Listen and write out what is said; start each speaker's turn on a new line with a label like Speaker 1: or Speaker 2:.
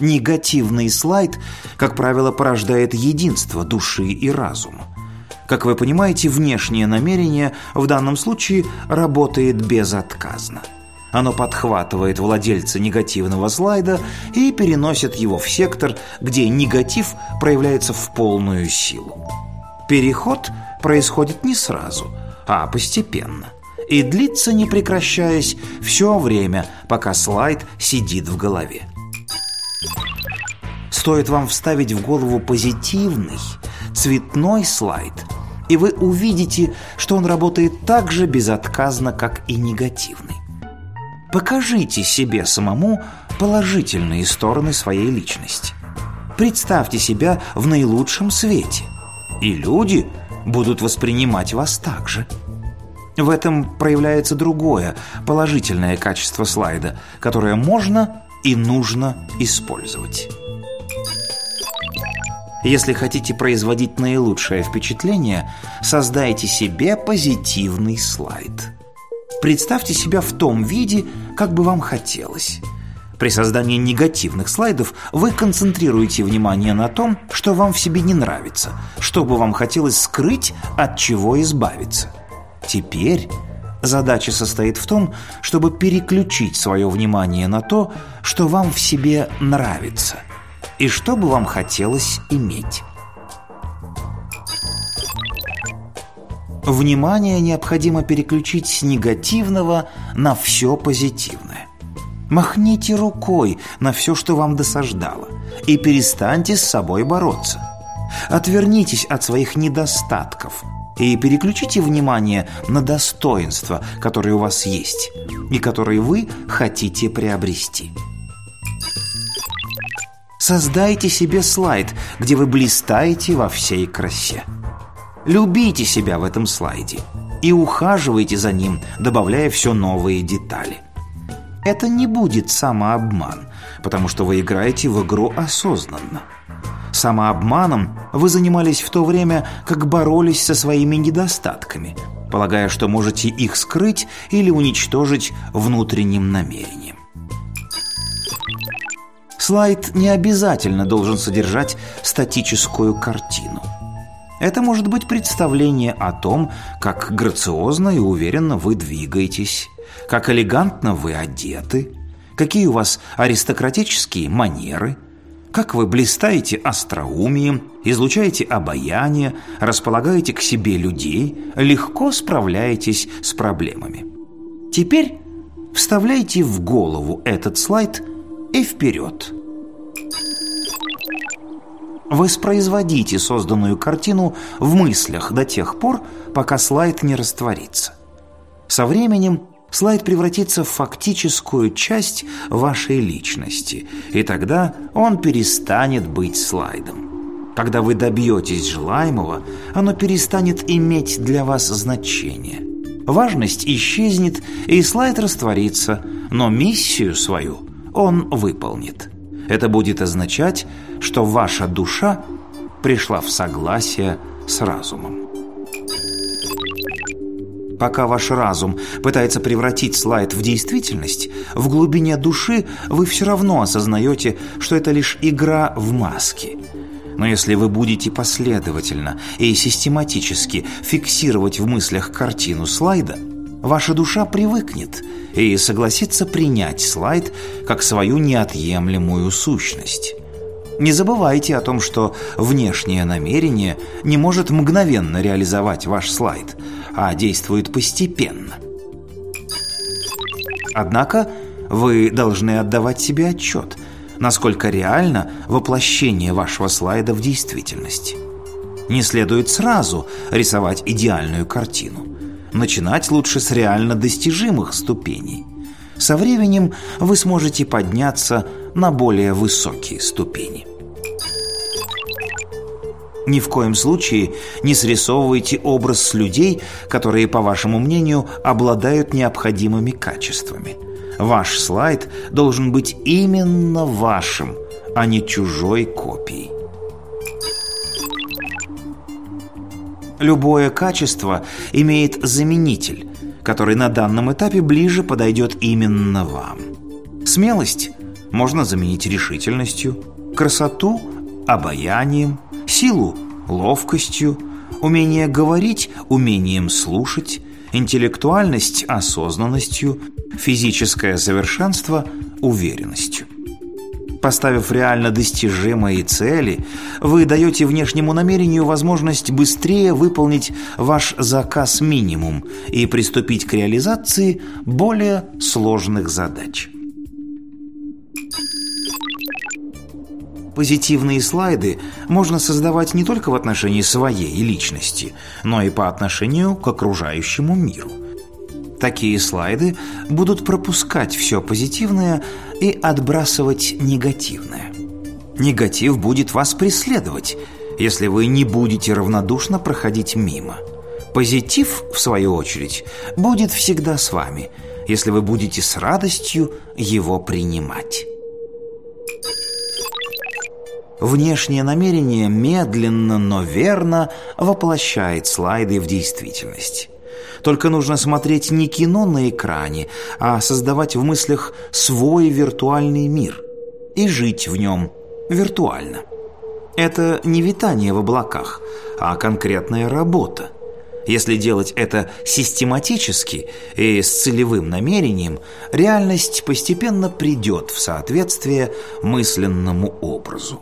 Speaker 1: Негативный слайд, как правило, порождает единство души и разума. Как вы понимаете, внешнее намерение в данном случае работает безотказно. Оно подхватывает владельца негативного слайда и переносит его в сектор, где негатив проявляется в полную силу. Переход происходит не сразу, а постепенно и длится, не прекращаясь, все время, пока слайд сидит в голове. Стоит вам вставить в голову позитивный, цветной слайд, и вы увидите, что он работает так же безотказно, как и негативный. Покажите себе самому положительные стороны своей личности. Представьте себя в наилучшем свете, и люди будут воспринимать вас так же. В этом проявляется другое, положительное качество слайда, которое можно и нужно использовать. Если хотите производить наилучшее впечатление, создайте себе позитивный слайд. Представьте себя в том виде, как бы вам хотелось. При создании негативных слайдов вы концентрируете внимание на том, что вам в себе не нравится, что бы вам хотелось скрыть, от чего избавиться. Теперь задача состоит в том, чтобы переключить свое внимание на то, что вам в себе нравится – и что бы вам хотелось иметь. Внимание необходимо переключить с негативного на все позитивное. Махните рукой на все, что вам досаждало, и перестаньте с собой бороться. Отвернитесь от своих недостатков и переключите внимание на достоинства, которые у вас есть и которые вы хотите приобрести. Создайте себе слайд, где вы блистаете во всей красе. Любите себя в этом слайде и ухаживайте за ним, добавляя все новые детали. Это не будет самообман, потому что вы играете в игру осознанно. Самообманом вы занимались в то время, как боролись со своими недостатками, полагая, что можете их скрыть или уничтожить внутренним намерением. Слайд не обязательно должен содержать статическую картину. Это может быть представление о том, как грациозно и уверенно вы двигаетесь, как элегантно вы одеты, какие у вас аристократические манеры, как вы блистаете остроумием, излучаете обаяние, располагаете к себе людей, легко справляетесь с проблемами. Теперь вставляйте в голову этот слайд и вперед. Воспроизводите созданную картину в мыслях до тех пор, пока слайд не растворится. Со временем слайд превратится в фактическую часть вашей личности, и тогда он перестанет быть слайдом. Когда вы добьетесь желаемого, оно перестанет иметь для вас значение. Важность исчезнет, и слайд растворится, но миссию свою он выполнит. Это будет означать, что ваша душа пришла в согласие с разумом. Пока ваш разум пытается превратить слайд в действительность, в глубине души вы все равно осознаете, что это лишь игра в маске. Но если вы будете последовательно и систематически фиксировать в мыслях картину слайда – ваша душа привыкнет и согласится принять слайд как свою неотъемлемую сущность. Не забывайте о том, что внешнее намерение не может мгновенно реализовать ваш слайд, а действует постепенно. Однако вы должны отдавать себе отчет, насколько реально воплощение вашего слайда в действительности. Не следует сразу рисовать идеальную картину. Начинать лучше с реально достижимых ступеней. Со временем вы сможете подняться на более высокие ступени. Ни в коем случае не срисовывайте образ людей, которые, по вашему мнению, обладают необходимыми качествами. Ваш слайд должен быть именно вашим, а не чужой копией. Любое качество имеет заменитель, который на данном этапе ближе подойдет именно вам. Смелость можно заменить решительностью, красоту – обаянием, силу – ловкостью, умение говорить – умением слушать, интеллектуальность – осознанностью, физическое совершенство – уверенностью. Поставив реально достижимые цели, вы даете внешнему намерению возможность быстрее выполнить ваш заказ минимум и приступить к реализации более сложных задач. Позитивные слайды можно создавать не только в отношении своей личности, но и по отношению к окружающему миру. Такие слайды будут пропускать все позитивное и отбрасывать негативное. Негатив будет вас преследовать, если вы не будете равнодушно проходить мимо. Позитив, в свою очередь, будет всегда с вами, если вы будете с радостью его принимать. Внешнее намерение медленно, но верно воплощает слайды в действительность. Только нужно смотреть не кино на экране, а создавать в мыслях свой виртуальный мир и жить в нем виртуально. Это не витание в облаках, а конкретная работа. Если делать это систематически и с целевым намерением, реальность постепенно придет в соответствие мысленному образу.